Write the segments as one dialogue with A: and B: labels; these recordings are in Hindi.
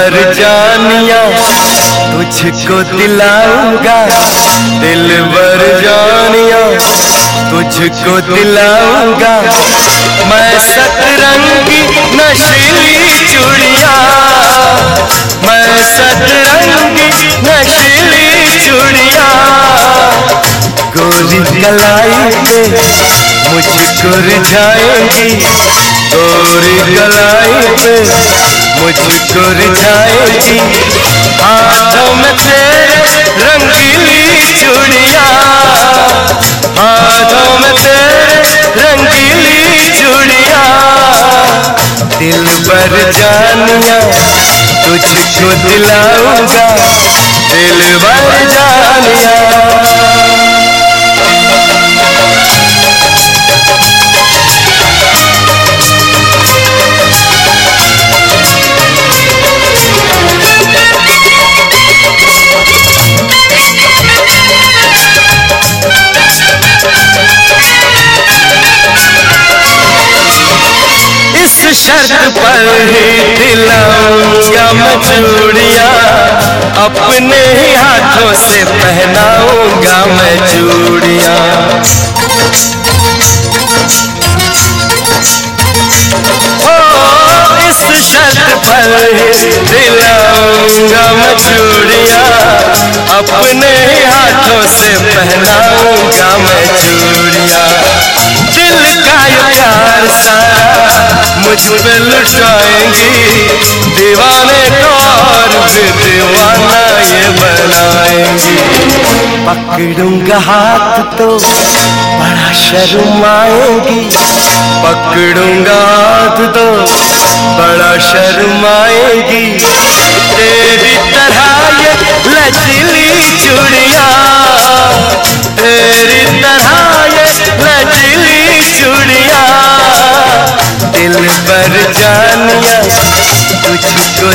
A: बर जानिया, तुझको दिलाऊँगा। दिल बर जानिया, तुझको दिलाऊँगा। मैं सतरंगी नशीली चुड़िया। मैं सतरंगी नशीली चूड़िया। गोरी कलाई पे मुझको रिझाएँगी। गोरी कलाई पे मुझको रिझाएगी हाथों में तेरे रंगीली चूड़िया। हाथों में तेरे रंगीली चूड़िया। दिल पर जानिया तुझको दिलाऊँगा। दिल भर जानिया शर्त पर ही दिलाऊँगा चूड़िया अपने ही हाथों से पहनाऊँगा मैं चूड़िया। इस शर्त पर दिलाऊँगा मैं चूड़िया अपने हाथों से पहनाऊँगा मैं चूड़िया। दिल का सारा मुझ पे लुटाएँगी दीवाने को और भी दीवाना ये बनाएँगी। पकड़ूँगा हाथ तो बड़ा शर्माएँगी। पकड़ूँगा हाथ तो बड़ा शर्माएँगी। तेरी तरह ये लचीली चूड़िया को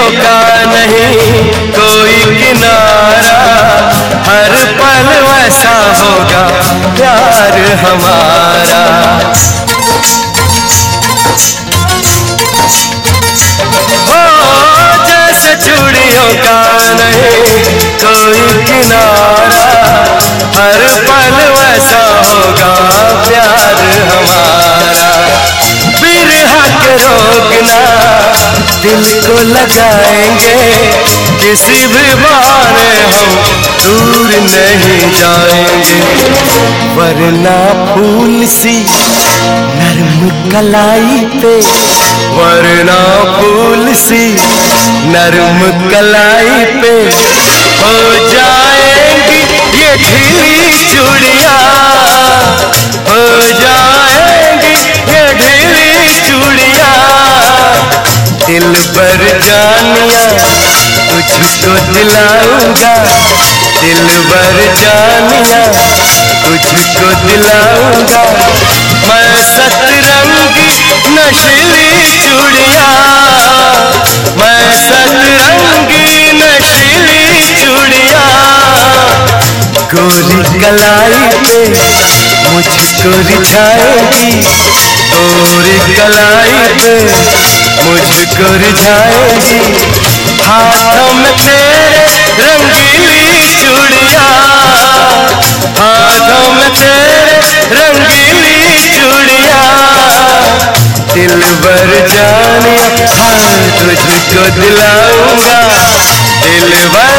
A: का नहीं, कोई किनारा। हर पल वैसा होगा, प्यार हमारा। ओ, जैसे चूड़ियों का नहीं, कोई किनारा। हर पल वैसा होगा, प्यार हमारा। बिरहा के रोकना दिल को लगाएँगे, किसी भी बहाने हम दूर नहीं जाएँगे। वरना फूल सी नरम कलाई पे, वरना फूल सी नरम कलाई पे हो जाएँगी ये ढीली चूड़िया। तुझको दिलाऊँगा, दिल भर जानिया, तुझको दिलाऊँगा। मैं सतरंगी नशीली चूड़िया, मैं सतरंगी नशीली चूड़िया। गोरी कलाई पे मुझको रिझाएगी, गोरी कलाई पे मुझको रिझाएगी। हाथों में तेरे रंगीली चूड़िया, हाथों में तेरे रंगीली चूड़िया। दिल भर जानिया हाँ तुझको दिलाऊँगा। दिल भर